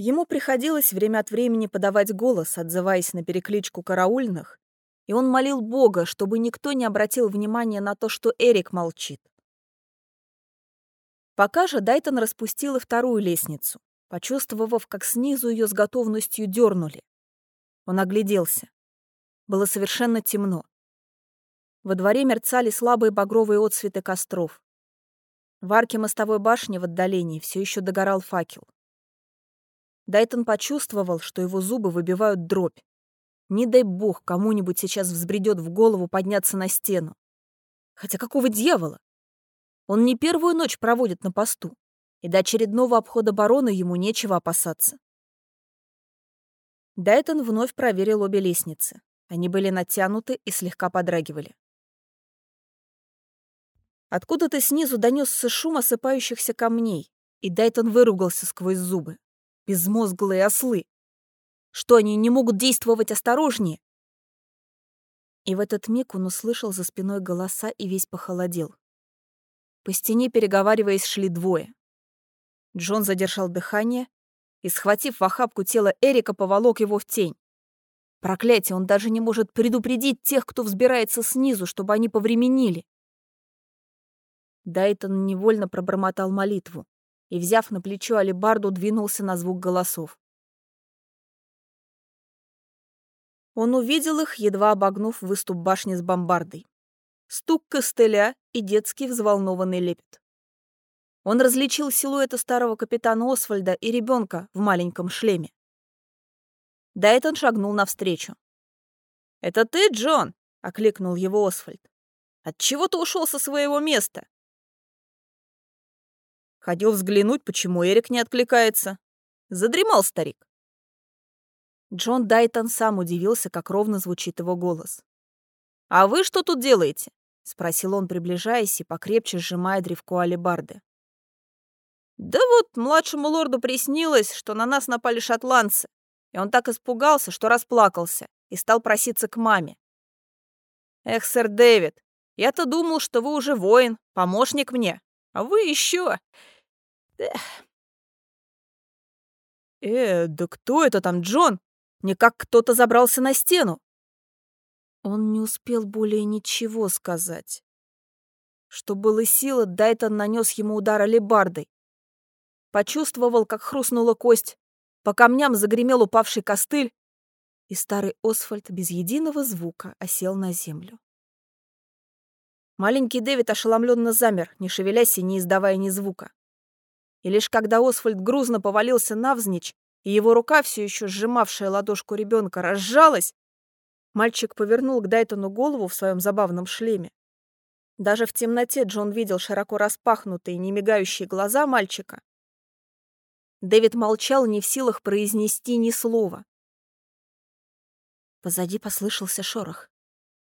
Ему приходилось время от времени подавать голос, отзываясь на перекличку караульных, и он молил Бога, чтобы никто не обратил внимания на то, что Эрик молчит. Пока же Дайтон распустил и вторую лестницу, почувствовав, как снизу ее с готовностью дернули. Он огляделся. Было совершенно темно. Во дворе мерцали слабые багровые отсветы костров. В арке мостовой башни в отдалении все еще догорал факел. Дайтон почувствовал, что его зубы выбивают дробь. Не дай бог, кому-нибудь сейчас взбредет в голову подняться на стену. Хотя какого дьявола? Он не первую ночь проводит на посту, и до очередного обхода барона ему нечего опасаться. Дайтон вновь проверил обе лестницы. Они были натянуты и слегка подрагивали. Откуда-то снизу донесся шум осыпающихся камней, и Дайтон выругался сквозь зубы. Безмозглые ослы. Что, они не могут действовать осторожнее? И в этот миг он услышал за спиной голоса и весь похолодел. По стене, переговариваясь, шли двое. Джон задержал дыхание и, схватив в охапку тело Эрика, поволок его в тень. Проклятие, он даже не может предупредить тех, кто взбирается снизу, чтобы они повременили. Дайтон невольно пробормотал молитву и, взяв на плечо алебарду, двинулся на звук голосов. Он увидел их, едва обогнув выступ башни с бомбардой. Стук костыля и детский взволнованный лепет. Он различил силуэты старого капитана Освальда и ребенка в маленьком шлеме. Дайтон шагнул навстречу. «Это ты, Джон?» — окликнул его Освальд. «Отчего ты ушел со своего места?» Ходил взглянуть, почему Эрик не откликается. Задремал старик. Джон Дайтон сам удивился, как ровно звучит его голос. «А вы что тут делаете?» — спросил он, приближаясь и покрепче сжимая древко алебарды. «Да вот, младшему лорду приснилось, что на нас напали шотландцы, и он так испугался, что расплакался и стал проситься к маме. Эх, сэр Дэвид, я-то думал, что вы уже воин, помощник мне, а вы еще... Э, да кто это там, Джон? Не как кто-то забрался на стену. Он не успел более ничего сказать. Что было силы, Дайтон нанес ему удар алебардой. Почувствовал, как хрустнула кость, по камням загремел упавший костыль, и старый Освальд без единого звука осел на землю. Маленький Дэвид ошеломленно замер, не шевелясь и не издавая ни звука. И лишь когда Освальд грузно повалился навзничь, и его рука, все еще сжимавшая ладошку ребенка, разжалась, мальчик повернул к Дайтону голову в своем забавном шлеме. Даже в темноте Джон видел широко распахнутые, немигающие глаза мальчика. Дэвид молчал, не в силах произнести ни слова. Позади послышался шорох.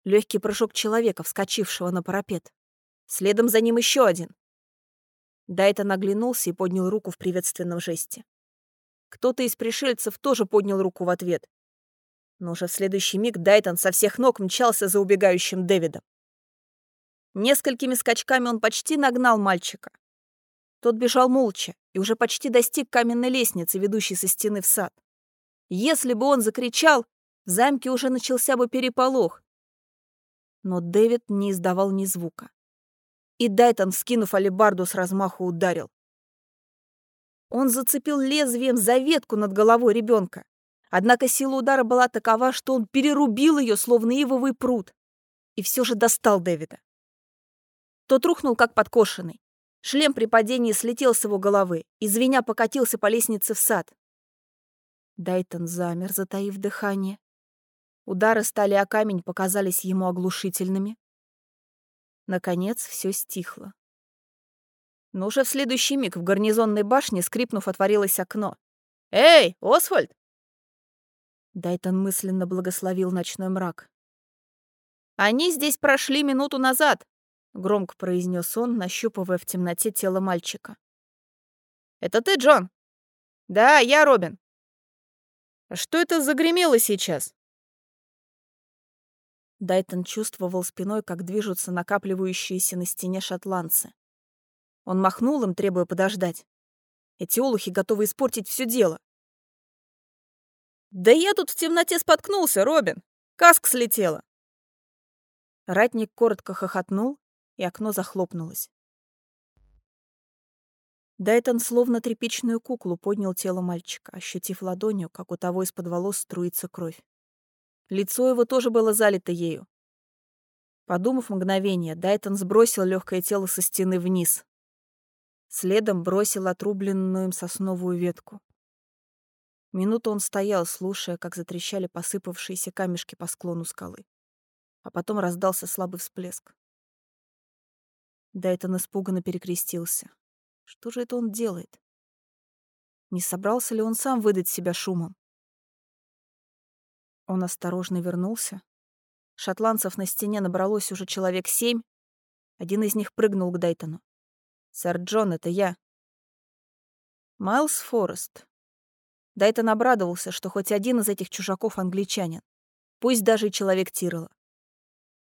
Легкий прыжок человека, вскочившего на парапет. Следом за ним еще один. Дайтон оглянулся и поднял руку в приветственном жесте. Кто-то из пришельцев тоже поднял руку в ответ. Но уже в следующий миг Дайтон со всех ног мчался за убегающим Дэвидом. Несколькими скачками он почти нагнал мальчика. Тот бежал молча и уже почти достиг каменной лестницы, ведущей со стены в сад. Если бы он закричал, в замке уже начался бы переполох, но Дэвид не издавал ни звука. И Дайтон, скинув алебарду, с размаху ударил. Он зацепил лезвием за ветку над головой ребенка. Однако сила удара была такова, что он перерубил ее, словно ивовый пруд, и все же достал Дэвида. Тот рухнул, как подкошенный. Шлем при падении слетел с его головы и, звеня, покатился по лестнице в сад. Дайтон замер, затаив дыхание. Удары стали о камень, показались ему оглушительными. Наконец все стихло. Но уже в следующий миг в гарнизонной башне, скрипнув, отворилось окно. «Эй, Освальд!» Дайтон мысленно благословил ночной мрак. «Они здесь прошли минуту назад», — громко произнес он, нащупывая в темноте тело мальчика. «Это ты, Джон?» «Да, я Робин». «Что это загремело сейчас?» Дайтон чувствовал спиной, как движутся накапливающиеся на стене шотландцы. Он махнул им, требуя подождать. Эти олухи готовы испортить все дело. «Да я тут в темноте споткнулся, Робин! Каска слетела!» Ратник коротко хохотнул, и окно захлопнулось. Дайтон словно тряпичную куклу поднял тело мальчика, ощутив ладонью, как у того из-под волос струится кровь. Лицо его тоже было залито ею. Подумав мгновение, Дайтон сбросил легкое тело со стены вниз. Следом бросил отрубленную им сосновую ветку. Минуту он стоял, слушая, как затрещали посыпавшиеся камешки по склону скалы. А потом раздался слабый всплеск. Дайтон испуганно перекрестился. Что же это он делает? Не собрался ли он сам выдать себя шумом? Он осторожно вернулся. Шотландцев на стене набралось уже человек семь. Один из них прыгнул к Дайтону. «Сэр Джон, это я». Майлз Форест. Дайтон обрадовался, что хоть один из этих чужаков англичанин. Пусть даже и человек Тирола.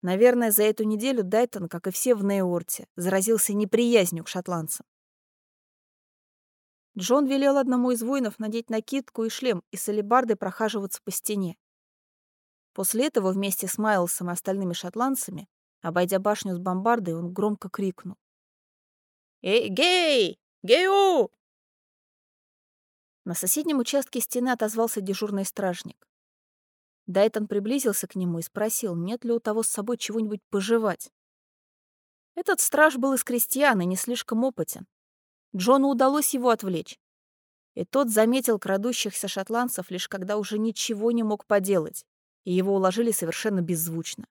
Наверное, за эту неделю Дайтон, как и все в Нейорте, заразился неприязнью к шотландцам. Джон велел одному из воинов надеть накидку и шлем и с алебардой прохаживаться по стене. После этого вместе с Майлсом и остальными шотландцами, обойдя башню с бомбардой, он громко крикнул. «Эй, гей! Гею!» На соседнем участке стены отозвался дежурный стражник. Дайтон приблизился к нему и спросил, нет ли у того с собой чего-нибудь пожевать. Этот страж был из крестьян и не слишком опытен. Джону удалось его отвлечь. И тот заметил крадущихся шотландцев лишь когда уже ничего не мог поделать, и его уложили совершенно беззвучно.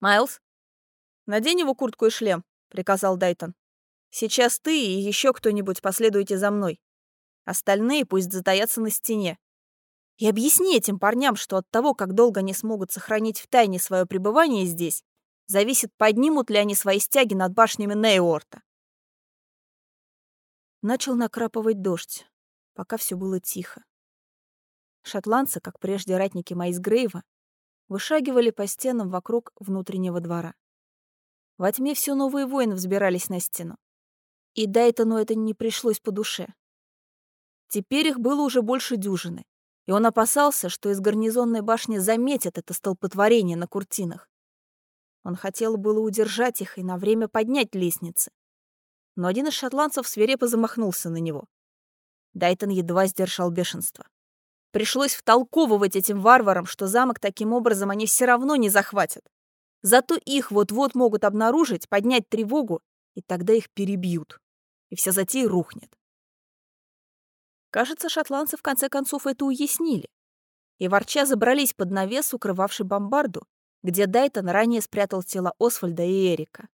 «Майлз, надень его куртку и шлем», — приказал Дайтон. «Сейчас ты и еще кто-нибудь последуйте за мной. Остальные пусть затаятся на стене. И объясни этим парням, что от того, как долго они смогут сохранить в тайне свое пребывание здесь, зависит, поднимут ли они свои стяги над башнями Нейорта. Начал накрапывать дождь, пока все было тихо. Шотландцы, как прежде ратники Майсгрейва, вышагивали по стенам вокруг внутреннего двора. Во тьме все новые воины взбирались на стену. И Дайтону это не пришлось по душе. Теперь их было уже больше дюжины, и он опасался, что из гарнизонной башни заметят это столпотворение на куртинах. Он хотел было удержать их и на время поднять лестницы, но один из шотландцев свирепо замахнулся на него. Дайтон едва сдержал бешенство. Пришлось втолковывать этим варварам, что замок таким образом они все равно не захватят. Зато их вот-вот могут обнаружить, поднять тревогу, и тогда их перебьют. И вся затея рухнет. Кажется, шотландцы в конце концов это уяснили. И ворча забрались под навес, укрывавший бомбарду, где Дайтон ранее спрятал тела Освальда и Эрика.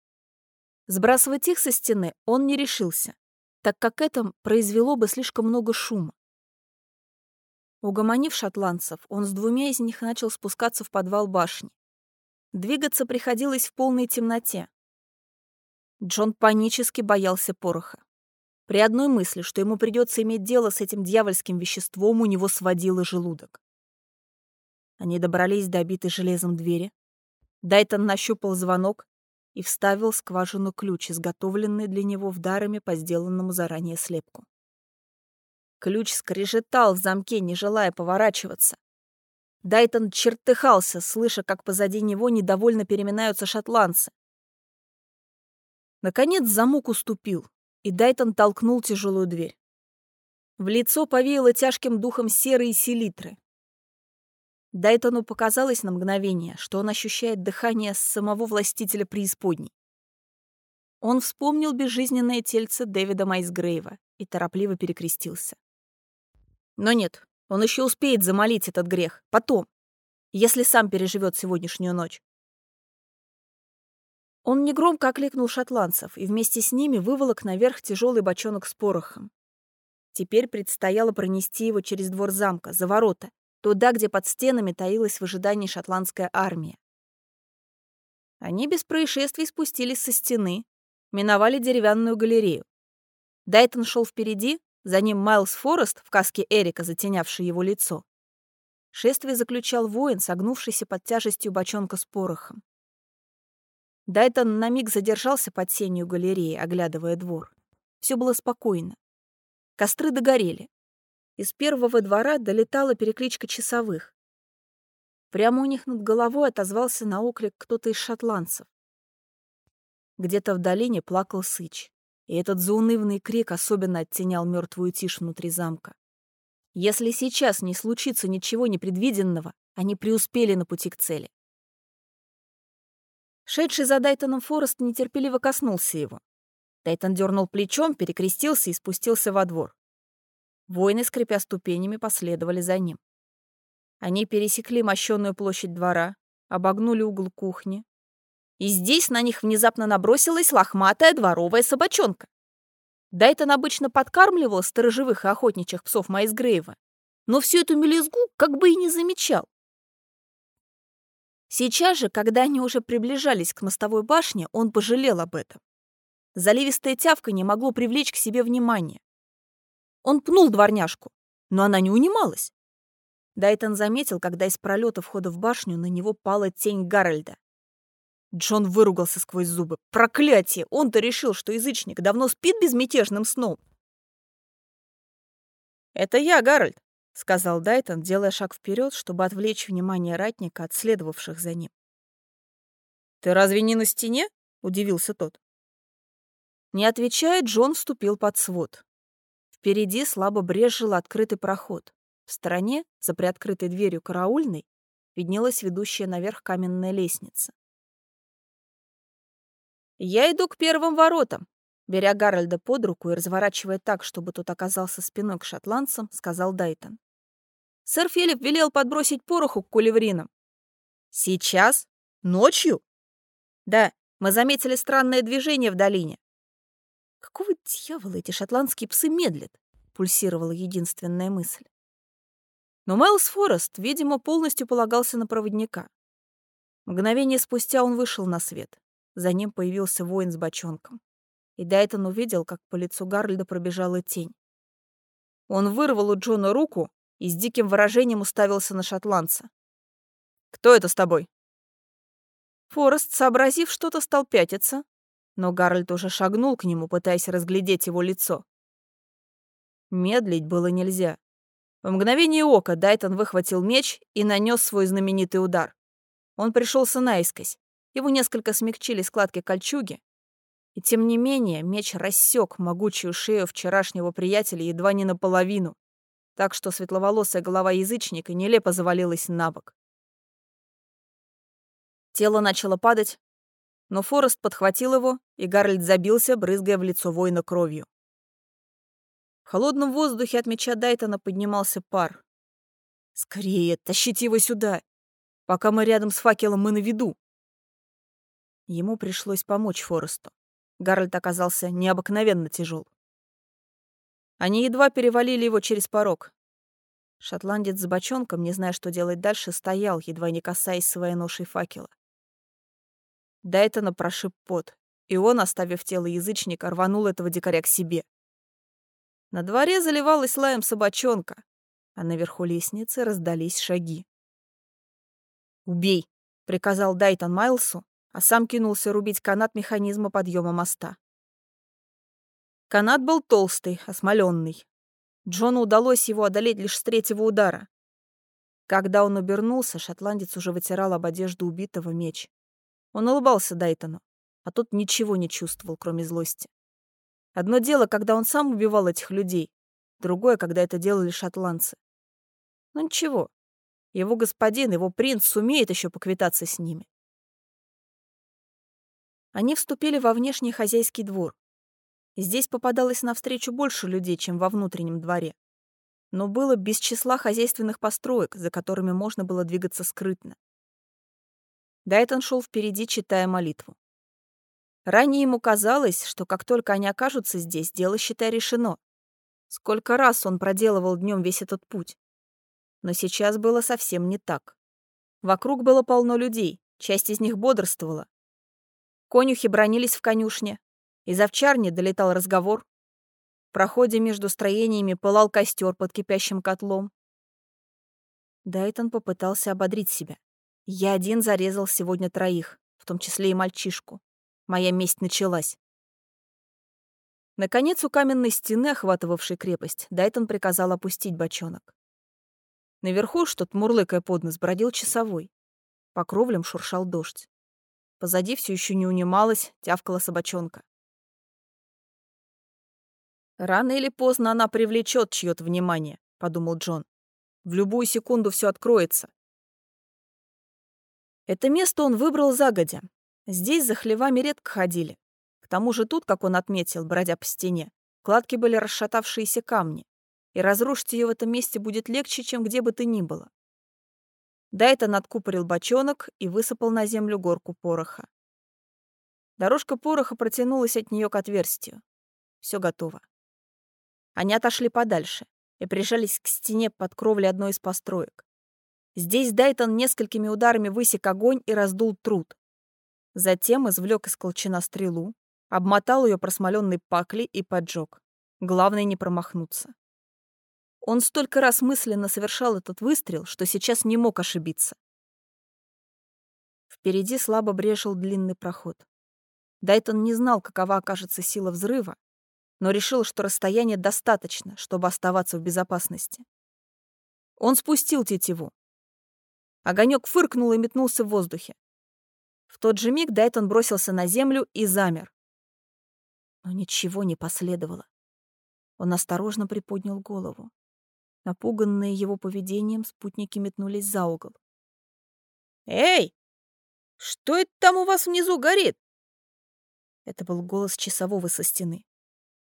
Сбрасывать их со стены он не решился, так как это произвело бы слишком много шума. Угомонив шотландцев, он с двумя из них начал спускаться в подвал башни. Двигаться приходилось в полной темноте. Джон панически боялся пороха. При одной мысли, что ему придется иметь дело с этим дьявольским веществом, у него сводило желудок. Они добрались до обитой железом двери. Дайтон нащупал звонок и вставил скважину ключ, изготовленный для него в дарами по сделанному заранее слепку. Ключ скрежетал в замке, не желая поворачиваться. Дайтон чертыхался, слыша, как позади него недовольно переминаются шотландцы. Наконец замок уступил, и Дайтон толкнул тяжелую дверь. В лицо повеяло тяжким духом серы и селитры. Дайтону показалось на мгновение, что он ощущает дыхание самого властителя преисподней. Он вспомнил безжизненное тельце Дэвида Майсгрейва и торопливо перекрестился. Но нет, он еще успеет замолить этот грех, потом, если сам переживет сегодняшнюю ночь. Он негромко окликнул шотландцев и вместе с ними выволок наверх тяжелый бочонок с порохом. Теперь предстояло пронести его через двор замка, за ворота, туда, где под стенами таилась в ожидании шотландская армия. Они без происшествий спустились со стены, миновали деревянную галерею. Дайтон шел впереди, за ним Майлз Форест в каске Эрика, затенявший его лицо. Шествие заключал воин, согнувшийся под тяжестью бочонка с порохом. Дайтон на миг задержался под сенью галереи, оглядывая двор. Все было спокойно. Костры догорели. из первого двора долетала перекличка часовых. Прямо у них над головой отозвался на оклик кто-то из шотландцев. Где-то в долине плакал Сыч, и этот заунывный крик особенно оттенял мертвую тишь внутри замка. Если сейчас не случится ничего непредвиденного, они преуспели на пути к цели. Шедший за Дайтоном Форест нетерпеливо коснулся его. Дайтон дернул плечом, перекрестился и спустился во двор. Воины, скрипя ступенями, последовали за ним. Они пересекли мощенную площадь двора, обогнули угол кухни. И здесь на них внезапно набросилась лохматая дворовая собачонка. Дайтон обычно подкармливал сторожевых и охотничьих псов Майсгрейва, но всю эту мелизгу как бы и не замечал. Сейчас же, когда они уже приближались к мостовой башне, он пожалел об этом. Заливистое тявканье могло привлечь к себе внимание. Он пнул дворняжку, но она не унималась. Дайтон заметил, когда из пролета входа в башню на него пала тень Гарольда. Джон выругался сквозь зубы. Проклятие! Он-то решил, что язычник давно спит безмятежным сном. «Это я, Гарольд», — сказал Дайтон, делая шаг вперед, чтобы отвлечь внимание ратника от следовавших за ним. «Ты разве не на стене?» — удивился тот. Не отвечая, Джон вступил под свод. Впереди слабо брезжил открытый проход. В стороне, за приоткрытой дверью караульной, виднелась ведущая наверх каменная лестница. «Я иду к первым воротам», — беря Гарольда под руку и разворачивая так, чтобы тот оказался спиной к шотландцам, сказал Дайтон. Сэр Филипп велел подбросить пороху к кулевринам. Сейчас? Ночью? Да, мы заметили странное движение в долине. Какого дьявола эти шотландские псы медлят? Пульсировала единственная мысль. Но Майлз Форест, видимо, полностью полагался на проводника. Мгновение спустя он вышел на свет. За ним появился воин с бочонком. И Дайтон увидел, как по лицу Гарльда пробежала тень. Он вырвал у Джона руку и с диким выражением уставился на шотландца. «Кто это с тобой?» Форест, сообразив что-то, стал пятиться, но Гарольд уже шагнул к нему, пытаясь разглядеть его лицо. Медлить было нельзя. В мгновение ока Дайтон выхватил меч и нанес свой знаменитый удар. Он пришелся наискось. Его несколько смягчили складки кольчуги, и тем не менее меч рассек могучую шею вчерашнего приятеля едва не наполовину так что светловолосая голова язычника нелепо завалилась на бок. Тело начало падать, но Форест подхватил его, и Гарольд забился, брызгая в лицо воина кровью. В холодном воздухе от меча Дайтона поднимался пар. «Скорее, тащите его сюда! Пока мы рядом с факелом, мы на виду!» Ему пришлось помочь Форесту. Гарольд оказался необыкновенно тяжел. Они едва перевалили его через порог. Шотландец с бочонком, не зная, что делать дальше, стоял, едва не касаясь своей ношей факела. Дайтона прошиб пот, и он, оставив тело язычника, рванул этого дикаря к себе. На дворе заливалась лаем собачонка, а наверху лестницы раздались шаги. «Убей!» — приказал Дайтон Майлсу, а сам кинулся рубить канат механизма подъема моста. Канат был толстый, осмоленный. Джону удалось его одолеть лишь с третьего удара. Когда он обернулся, шотландец уже вытирал об одежду убитого меч. Он улыбался Дайтону, а тот ничего не чувствовал, кроме злости. Одно дело, когда он сам убивал этих людей, другое, когда это делали шотландцы. Но ну ничего, его господин, его принц сумеет еще поквитаться с ними. Они вступили во внешний хозяйский двор. Здесь попадалось навстречу больше людей, чем во внутреннем дворе. Но было без числа хозяйственных построек, за которыми можно было двигаться скрытно. Дайтон шел впереди, читая молитву. Ранее ему казалось, что как только они окажутся здесь, дело, считай, решено. Сколько раз он проделывал днем весь этот путь. Но сейчас было совсем не так. Вокруг было полно людей, часть из них бодрствовала. Конюхи бронились в конюшне, из овчарни долетал разговор. В проходе между строениями пылал костер под кипящим котлом. Дайтон попытался ободрить себя. Я один зарезал сегодня троих, в том числе и мальчишку. Моя месть началась. Наконец, у каменной стены, охватывавшей крепость, Дайтон приказал опустить бочонок. Наверху, что-то мурлыкая под нос, бродил часовой. По кровлям шуршал дождь. Позади все еще не унималась, тявкала собачонка. «Рано или поздно она привлечет чье-то внимание», — подумал Джон. «В любую секунду все откроется». Это место он выбрал загодя. Здесь за хлевами редко ходили. К тому же тут, как он отметил, бродя по стене, кладки были расшатавшиеся камни, и разрушить ее в этом месте будет легче, чем где бы то ни было. Дайтон откупорил бочонок и высыпал на землю горку пороха. Дорожка пороха протянулась от нее к отверстию. Все готово. Они отошли подальше и прижались к стене под кровлей одной из построек. Здесь Дайтон несколькими ударами высек огонь и раздул труд. Затем извлек из колчана стрелу, обмотал ее просмоленной паклей и поджег. Главное не промахнуться. Он столько раз мысленно совершал этот выстрел, что сейчас не мог ошибиться. Впереди слабо брежил длинный проход. Дайтон не знал, какова окажется сила взрыва, но решил, что расстояние достаточно, чтобы оставаться в безопасности. Он спустил тетиву. Огонек фыркнул и метнулся в воздухе. В тот же миг Дайтон бросился на землю и замер. Но ничего не последовало. Он осторожно приподнял голову. Напуганные его поведением, спутники метнулись за угол. «Эй! Что это там у вас внизу горит?» Это был голос часового со стены.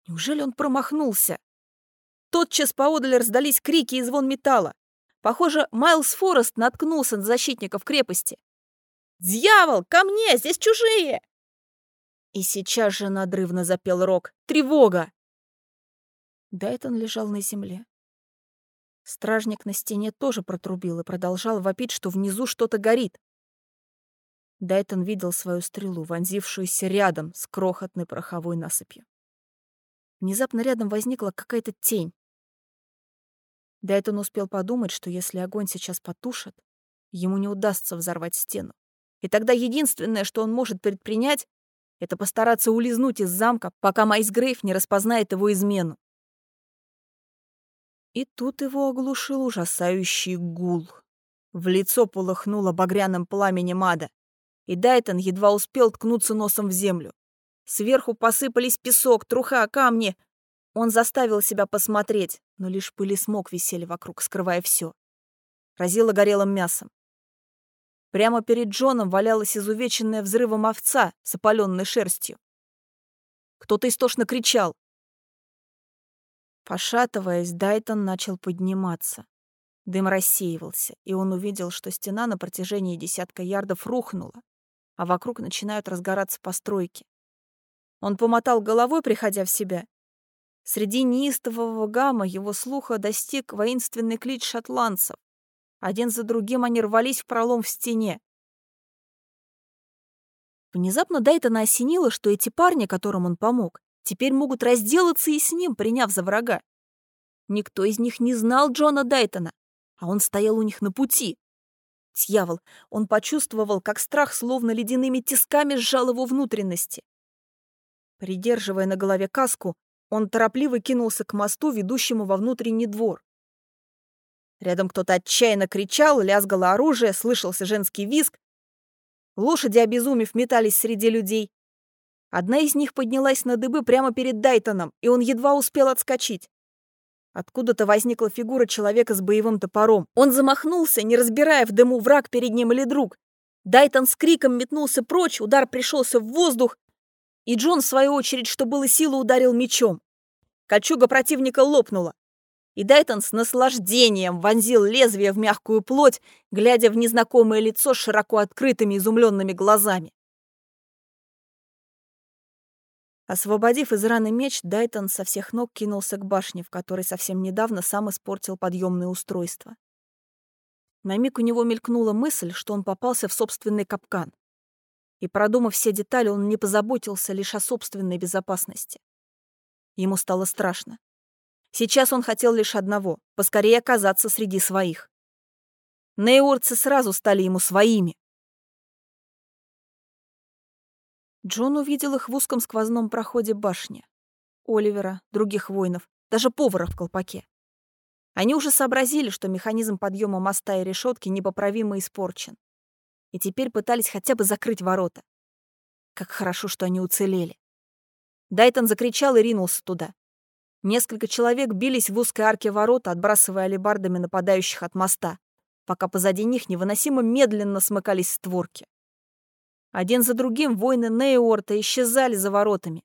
Неужели он промахнулся? Тотчас поодаль раздались крики и звон металла. Похоже, Майлз Форест наткнулся на защитников крепости. «Дьявол, ко мне! Здесь чужие!» И сейчас же надрывно запел Рок. «Тревога!» Дайтон лежал на земле. Стражник на стене тоже протрубил и продолжал вопить, что внизу что-то горит. Дайтон видел свою стрелу, вонзившуюся рядом с крохотной пороховой насыпью. Внезапно рядом возникла какая-то тень. Дайтон успел подумать, что если огонь сейчас потушит, ему не удастся взорвать стену. И тогда единственное, что он может предпринять, это постараться улизнуть из замка, пока Майс Грейв не распознает его измену. И тут его оглушил ужасающий гул. В лицо полыхнуло багряным пламенем ада, и Дайтон едва успел ткнуться носом в землю. Сверху посыпались песок, труха, камни. Он заставил себя посмотреть, но лишь пыль и смог висели вокруг, скрывая все. Разило горелым мясом. Прямо перед Джоном валялась изувеченная взрывом овца с опаленной шерстью. Кто-то истошно кричал. Пошатываясь, Дайтон начал подниматься. Дым рассеивался, и он увидел, что стена на протяжении десятка ярдов рухнула, а вокруг начинают разгораться постройки. Он помотал головой, приходя в себя. Среди неистового гамма его слуха достиг воинственный клич шотландцев. Один за другим они рвались в пролом в стене. Внезапно Дайтона осенило, что эти парни, которым он помог, теперь могут разделаться и с ним, приняв за врага. Никто из них не знал Джона Дайтона, а он стоял у них на пути. Дьявол, он почувствовал, как страх словно ледяными тисками сжал его внутренности. Придерживая на голове каску, он торопливо кинулся к мосту, ведущему во внутренний двор. Рядом кто-то отчаянно кричал, лязгало оружие, слышался женский визг. Лошади, обезумев, метались среди людей. Одна из них поднялась на дыбы прямо перед Дайтоном, и он едва успел отскочить. Откуда-то возникла фигура человека с боевым топором. Он замахнулся, не разбирая в дыму враг перед ним или друг. Дайтон с криком метнулся прочь, удар пришелся в воздух, и Джон, в свою очередь, что было силы, ударил мечом. Кольчуга противника лопнула, и Дайтон с наслаждением вонзил лезвие в мягкую плоть, глядя в незнакомое лицо широко открытыми изумленными глазами. Освободив из раны меч, Дайтон со всех ног кинулся к башне, в которой совсем недавно сам испортил подъемное устройство. На миг у него мелькнула мысль, что он попался в собственный капкан. И, продумав все детали, он не позаботился лишь о собственной безопасности. Ему стало страшно. Сейчас он хотел лишь одного — поскорее оказаться среди своих. Нейорцы сразу стали ему своими. Джон увидел их в узком сквозном проходе башни. Оливера, других воинов, даже повара в колпаке. Они уже сообразили, что механизм подъема моста и решетки непоправимо испорчен. И теперь пытались хотя бы закрыть ворота. Как хорошо, что они уцелели. Дайтон закричал и ринулся туда. Несколько человек бились в узкой арке ворота, отбрасывая алебардами нападающих от моста, пока позади них невыносимо медленно смыкались створки. Один за другим воины Нейорта исчезали за воротами.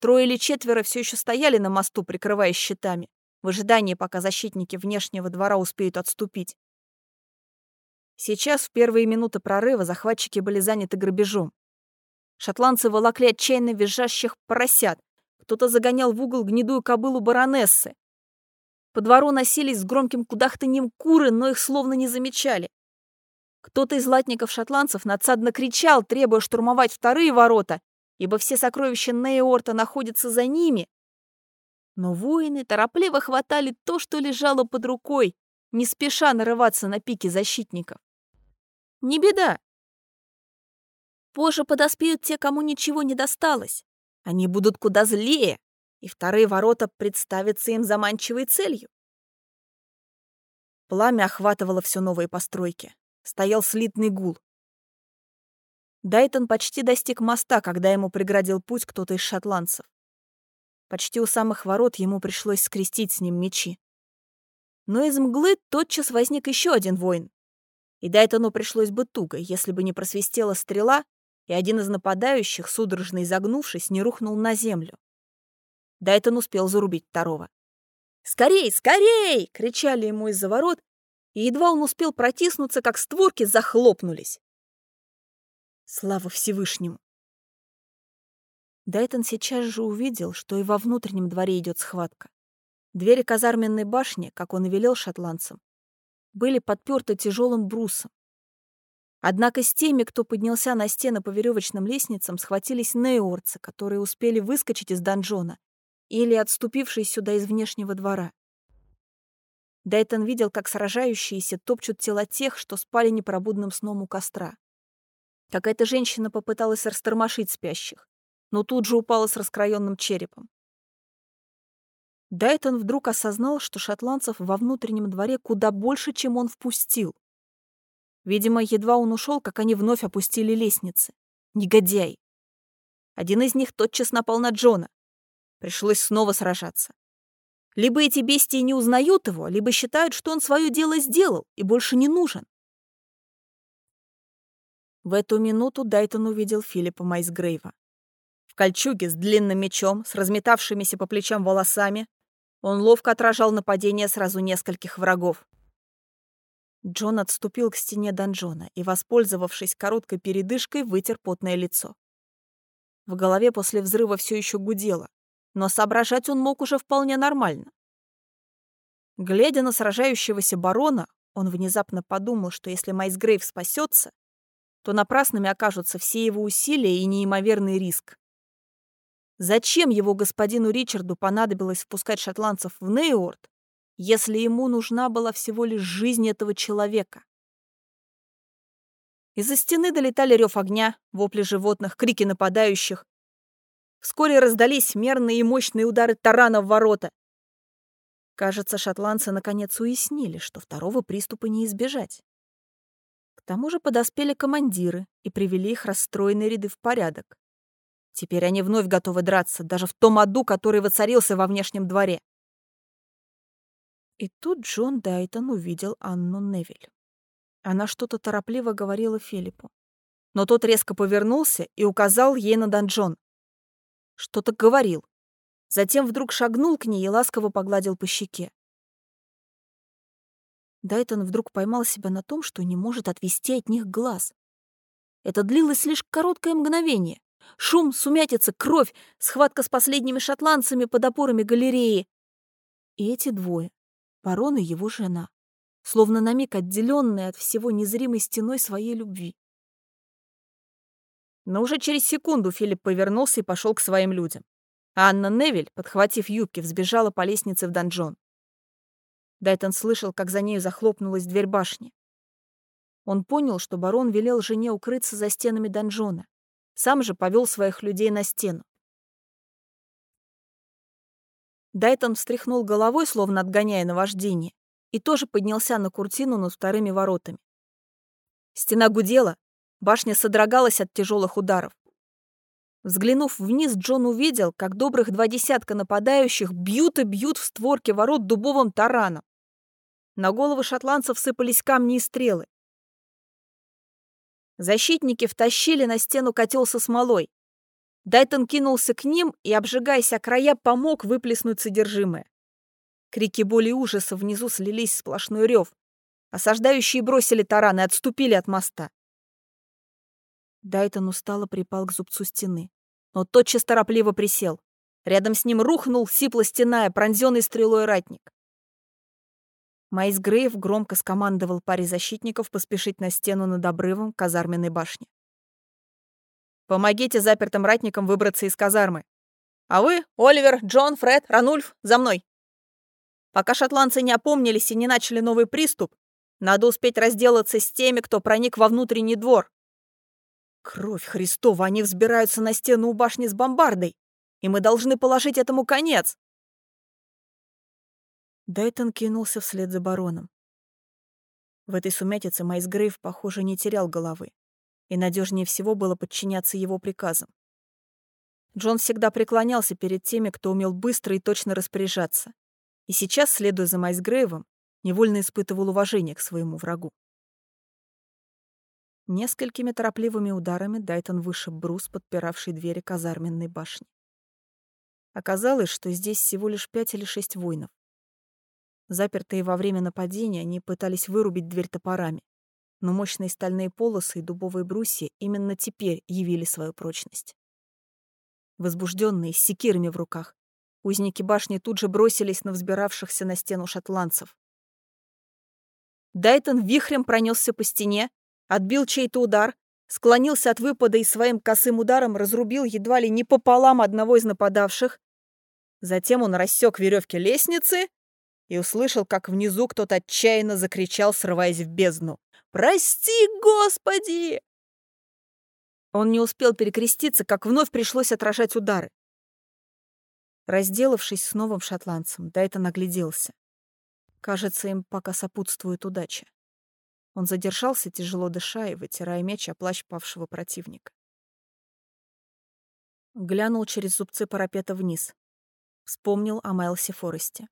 Трое или четверо все еще стояли на мосту, прикрываясь щитами, в ожидании, пока защитники внешнего двора успеют отступить. Сейчас, в первые минуты прорыва, захватчики были заняты грабежом. Шотландцы волокли отчаянно визжащих поросят, кто-то загонял в угол гнедую кобылу баронессы. По двору носились с громким кудахтаньем куры, но их словно не замечали. Кто-то из латников-шотландцев надсадно кричал, требуя штурмовать вторые ворота, ибо все сокровища Нейорта находятся за ними. Но воины торопливо хватали то, что лежало под рукой, не спеша нарываться на пики защитников. Не беда. Позже подоспеют те, кому ничего не досталось. Они будут куда злее, и вторые ворота представятся им заманчивой целью. Пламя охватывало все новые постройки. Стоял слитный гул. Дайтон почти достиг моста, когда ему преградил путь кто-то из шотландцев. Почти у самых ворот ему пришлось скрестить с ним мечи. Но из мглы тотчас возник еще один воин. И Дайтону пришлось бы туго, если бы не просвистела стрела, и один из нападающих, судорожно изогнувшись, не рухнул на землю. Дайтон успел зарубить второго. «Скорей, скорей!» — кричали ему из-за ворот, и едва он успел протиснуться, как створки захлопнулись. Слава Всевышнему! Дайтон сейчас же увидел, что и во внутреннем дворе идет схватка. Двери казарменной башни, как он и велел шотландцам, были подперты тяжелым брусом. Однако с теми, кто поднялся на стены по веревочным лестницам, схватились неорцы, которые успели выскочить из донжона или отступившие сюда из внешнего двора. Дайтон видел, как сражающиеся топчут тела тех, что спали непробудным сном у костра. Какая-то женщина попыталась растормошить спящих, но тут же упала с раскроенным черепом. Дайтон вдруг осознал, что шотландцев во внутреннем дворе куда больше, чем он впустил. Видимо, едва он ушел, как они вновь опустили лестницы. Негодяй. Один из них тотчас напал на Джона. Пришлось снова сражаться. Либо эти бестии не узнают его, либо считают, что он свое дело сделал и больше не нужен. В эту минуту Дайтон увидел Филиппа Майсгрейва. В кольчуге с длинным мечом, с разметавшимися по плечам волосами, он ловко отражал нападение сразу нескольких врагов. Джон отступил к стене донжона и, воспользовавшись короткой передышкой, вытер потное лицо. В голове после взрыва все еще гудело, но соображать он мог уже вполне нормально. Глядя на сражающегося барона, он внезапно подумал, что если Майсгрейв спасется, то напрасными окажутся все его усилия и неимоверный риск. Зачем его господину Ричарду понадобилось впускать шотландцев в Нейорд, если ему нужна была всего лишь жизнь этого человека. Из-за стены долетали рев огня, вопли животных, крики нападающих. Вскоре раздались мерные и мощные удары тарана в ворота. Кажется, шотландцы наконец уяснили, что второго приступа не избежать. К тому же подоспели командиры и привели их расстроенные ряды в порядок. Теперь они вновь готовы драться, даже в том аду, который воцарился во внешнем дворе. И тут Джон Дайтон увидел Анну Невиль. Она что-то торопливо говорила Филиппу. Но тот резко повернулся и указал ей на донжон. Что-то говорил. Затем вдруг шагнул к ней и ласково погладил по щеке. Дайтон вдруг поймал себя на том, что не может отвести от них глаз. Это длилось лишь короткое мгновение. Шум, сумятица, кровь, схватка с последними шотландцами под опорами галереи. И эти двое, Барон и его жена, словно на миг отделенные от всего незримой стеной своей любви. Но уже через секунду Филипп повернулся и пошел к своим людям. А Анна Невель, подхватив юбки, взбежала по лестнице в донжон. Дайтон слышал, как за нею захлопнулась дверь башни. Он понял, что барон велел жене укрыться за стенами донжона. Сам же повел своих людей на стену. Дайтон встряхнул головой, словно отгоняя наваждение, и тоже поднялся на куртину над вторыми воротами. Стена гудела, башня содрогалась от тяжелых ударов. Взглянув вниз, Джон увидел, как добрых два десятка нападающих бьют и бьют в створки ворот дубовым тараном. На головы шотландцев сыпались камни и стрелы. Защитники втащили на стену котел со смолой. Дайтон кинулся к ним и, обжигаясь о края, помог выплеснуть содержимое. Крики боли и ужаса внизу слились в сплошной рев. Осаждающие бросили таран и отступили от моста. Дайтон устало припал к зубцу стены, но тотчас торопливо присел. Рядом с ним рухнул сипло стеная, пронзенный стрелой ратник. Майс Грейв громко скомандовал паре защитников поспешить на стену над обрывом казарменной башни. «Помогите запертым ратникам выбраться из казармы. А вы, Оливер, Джон, Фред, Ранульф, за мной!» Пока шотландцы не опомнились и не начали новый приступ, надо успеть разделаться с теми, кто проник во внутренний двор. Кровь Христова, они взбираются на стену у башни с бомбардой, и мы должны положить этому конец. Дайтон кинулся вслед за бароном. В этой сумятице Майс Грейв, похоже, не терял головы, и надежнее всего было подчиняться его приказам. Джон всегда преклонялся перед теми, кто умел быстро и точно распоряжаться, и сейчас, следуя за Майс Грейвом, невольно испытывал уважение к своему врагу. Несколькими торопливыми ударами Дайтон вышиб брус, подпиравший двери казарменной башни. Оказалось, что здесь всего лишь пять или шесть воинов. Запертые во время нападения, они пытались вырубить дверь топорами, но мощные стальные полосы и дубовые брусья именно теперь явили свою прочность. Возбужденные, с секирами в руках, узники башни тут же бросились на взбиравшихся на стену шотландцев. Дайтон вихрем пронесся по стене, отбил чей-то удар, склонился от выпада и своим косым ударом разрубил едва ли не пополам одного из нападавших. Затем он рассек веревки лестницы и услышал, как внизу кто-то отчаянно закричал, срываясь в бездну. «Прости, Господи!» Он не успел перекреститься, как вновь пришлось отражать удары. Разделавшись с новым шотландцем, Дайтон огляделся. Кажется, им пока сопутствует удача. Он задержался, тяжело дыша и вытирая меч о плащ павшего противника. Глянул через зубцы парапета вниз. Вспомнил о Майлсе Форесте.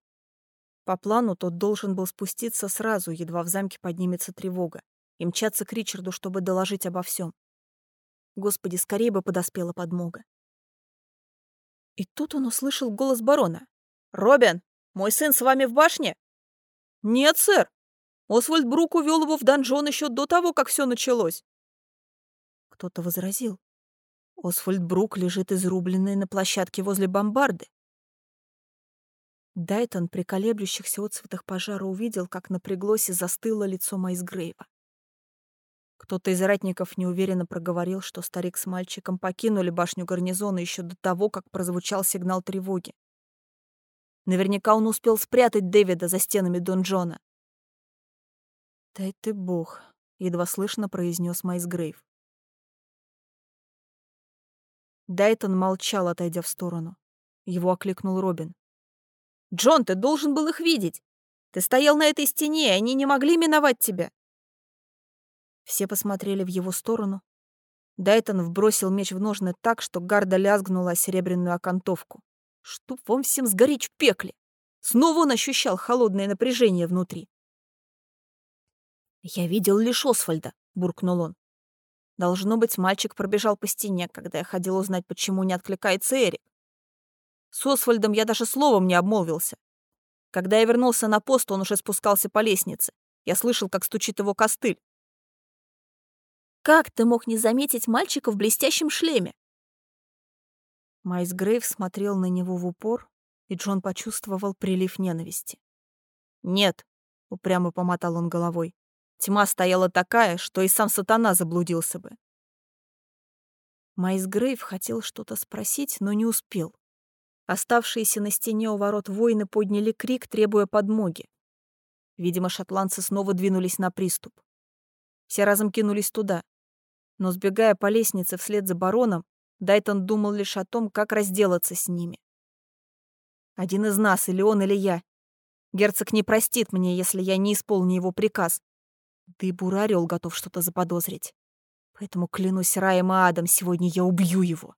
По плану тот должен был спуститься сразу, едва в замке поднимется тревога, и мчаться к Ричарду, чтобы доложить обо всем. Господи, скорее бы подоспела подмога. И тут он услышал голос барона. «Робин, мой сын с вами в башне?» «Нет, сэр. Освальд Брук увел его в донжон еще до того, как все началось». Кто-то возразил. Освальд Брук лежит изрубленный на площадке возле бомбарды. Дайтон при колеблющихся отцветах пожара увидел, как напряглось и застыло лицо Майсгрейва. Кто-то из ратников неуверенно проговорил, что старик с мальчиком покинули башню гарнизона еще до того, как прозвучал сигнал тревоги. Наверняка он успел спрятать Дэвида за стенами донжона. «Дай ты бог», — едва слышно произнес Майсгрейв. Дайтон молчал, отойдя в сторону. Его окликнул Робин. Джон, ты должен был их видеть. Ты стоял на этой стене, и они не могли миновать тебя. Все посмотрели в его сторону. Дайтон вбросил меч в ножны так, что гарда лязгнула серебряную окантовку. Чтоб вам всем сгореть в пекле! Снова он ощущал холодное напряжение внутри. «Я видел лишь Освальда», — буркнул он. «Должно быть, мальчик пробежал по стене, когда я ходил узнать, почему не откликается Эрик. С Освальдом я даже словом не обмолвился. Когда я вернулся на пост, он уже спускался по лестнице. Я слышал, как стучит его костыль. «Как ты мог не заметить мальчика в блестящем шлеме?» Майс Грейв смотрел на него в упор, и Джон почувствовал прилив ненависти. «Нет», — упрямо помотал он головой, — «тьма стояла такая, что и сам сатана заблудился бы». Майс Грейв хотел что-то спросить, но не успел. Оставшиеся на стене у ворот воины подняли крик, требуя подмоги. Видимо, шотландцы снова двинулись на приступ. Все разом кинулись туда. Но, сбегая по лестнице вслед за бароном, Дайтон думал лишь о том, как разделаться с ними. Один из нас, или он, или я. Герцог не простит мне, если я не исполню его приказ. Да и бурый орел готов что-то заподозрить. Поэтому клянусь раем и адом, сегодня я убью его.